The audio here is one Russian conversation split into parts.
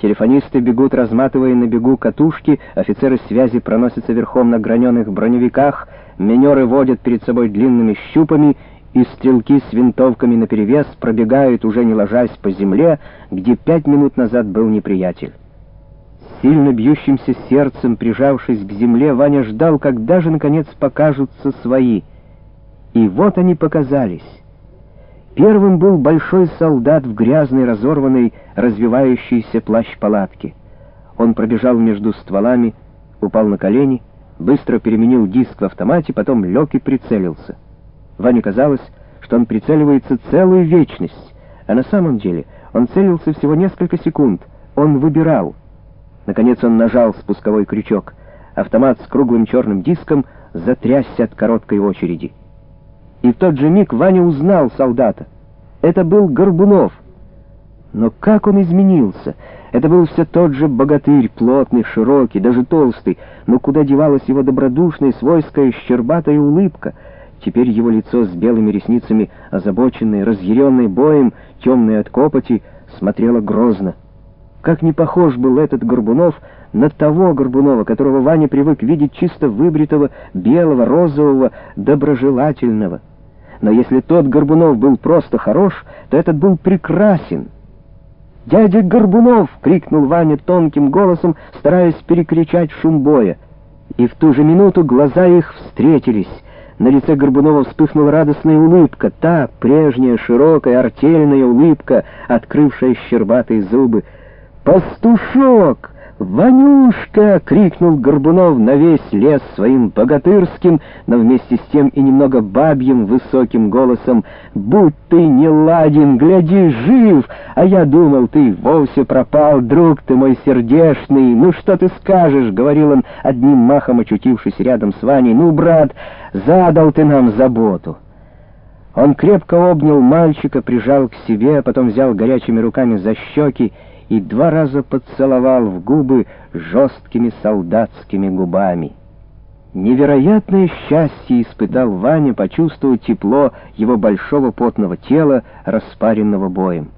Телефонисты бегут, разматывая на бегу катушки, офицеры связи проносятся верхом на граненых броневиках, минеры водят перед собой длинными щупами, и стрелки с винтовками наперевес пробегают, уже не ложась по земле, где пять минут назад был неприятель. Сильно бьющимся сердцем, прижавшись к земле, Ваня ждал, когда же, наконец, покажутся свои. И вот они показались. Первым был большой солдат в грязной, разорванной, развивающейся плащ-палатке. Он пробежал между стволами, упал на колени, быстро переменил диск в автомате, потом лег и прицелился. Ване казалось, что он прицеливается целую вечность, а на самом деле он целился всего несколько секунд. Он выбирал. Наконец он нажал спусковой крючок. Автомат с круглым черным диском затрясся от короткой очереди. И в тот же миг Ваня узнал солдата. Это был Горбунов. Но как он изменился? Это был все тот же богатырь, плотный, широкий, даже толстый, но куда девалась его добродушная, свойская, щербатая улыбка? Теперь его лицо с белыми ресницами, озабоченное, разъяренное боем, темное от копоти, смотрело грозно. Как не похож был этот Горбунов на того Горбунова, которого Ваня привык видеть чисто выбритого, белого, розового, доброжелательного. Но если тот Горбунов был просто хорош, то этот был прекрасен. «Дядя Горбунов!» — крикнул Ваня тонким голосом, стараясь перекричать шум боя. И в ту же минуту глаза их встретились. На лице Горбунова вспыхнула радостная улыбка, та прежняя широкая артельная улыбка, открывшая щербатые зубы. «Пастушок!» «Ванюшка!» — крикнул Горбунов на весь лес своим богатырским, но вместе с тем и немного бабьим высоким голосом. «Будь ты не ладен, гляди, жив! А я думал, ты вовсе пропал, друг ты мой сердешный! Ну что ты скажешь?» — говорил он, одним махом очутившись рядом с Ваней. «Ну, брат, задал ты нам заботу!» Он крепко обнял мальчика, прижал к себе, потом взял горячими руками за щеки и два раза поцеловал в губы жесткими солдатскими губами. Невероятное счастье испытал Ваня почувствовать тепло его большого потного тела, распаренного боем.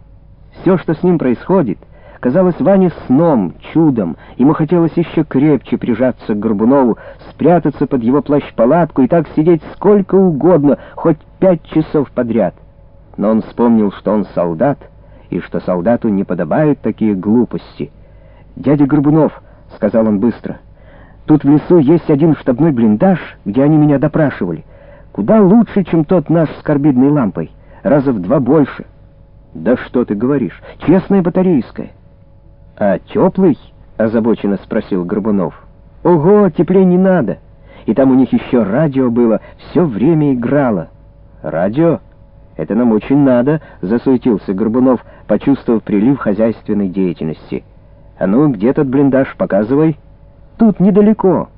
Все, что с ним происходит, казалось Ване сном, чудом. Ему хотелось еще крепче прижаться к Горбунову, спрятаться под его плащ-палатку и так сидеть сколько угодно, хоть пять часов подряд. Но он вспомнил, что он солдат, и что солдату не подобают такие глупости. «Дядя Горбунов», — сказал он быстро, — «тут в лесу есть один штабной блиндаж, где они меня допрашивали. Куда лучше, чем тот наш с карбидной лампой, раза в два больше». «Да что ты говоришь? Честная батарейская». «А теплый?» — озабоченно спросил Горбунов. «Ого, теплее не надо. И там у них еще радио было, все время играло». «Радио?» «Это нам очень надо», — засуетился Горбунов, почувствовав прилив хозяйственной деятельности. «А ну, где тот блиндаж, показывай». «Тут недалеко».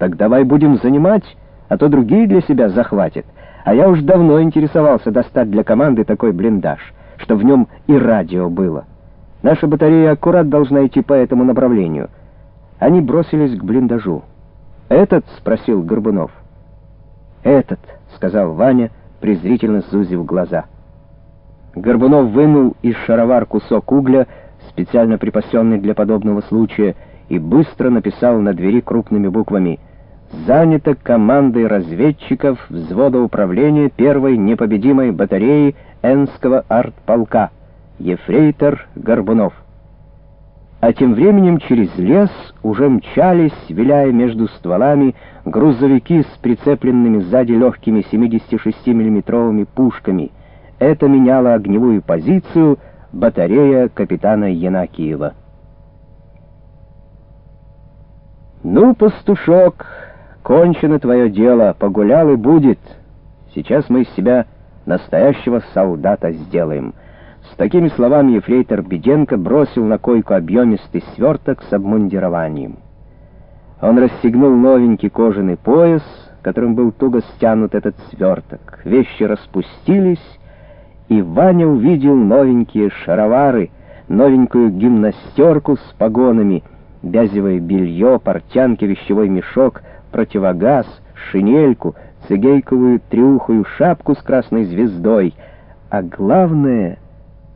«Так давай будем занимать, а то другие для себя захватят. А я уж давно интересовался достать для команды такой блиндаж, что в нем и радио было. Наша батарея аккурат должна идти по этому направлению». Они бросились к блиндажу. «Этот?» — спросил Горбунов. «Этот», — сказал Ваня, — презрительно сузив глаза. Горбунов вынул из шаровар кусок угля, специально припасенный для подобного случая, и быстро написал на двери крупными буквами «Занято командой разведчиков взвода управления первой непобедимой батареи Энского артполка. Ефрейтор Горбунов». А тем временем через лес уже мчались, виляя между стволами, грузовики с прицепленными сзади легкими 76-миллиметровыми пушками. Это меняло огневую позицию батарея капитана Янакиева. «Ну, пастушок, кончено твое дело, погулял и будет. Сейчас мы из себя настоящего солдата сделаем». С такими словами ефрейтор Беденко бросил на койку объемистый сверток с обмундированием. Он расстегнул новенький кожаный пояс, которым был туго стянут этот сверток. Вещи распустились, и Ваня увидел новенькие шаровары, новенькую гимнастерку с погонами, бязевое белье, портянки, вещевой мешок, противогаз, шинельку, цигейковую трюхую шапку с красной звездой, а главное —